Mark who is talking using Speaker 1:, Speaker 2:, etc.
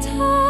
Speaker 1: time.